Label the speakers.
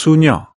Speaker 1: 小尿。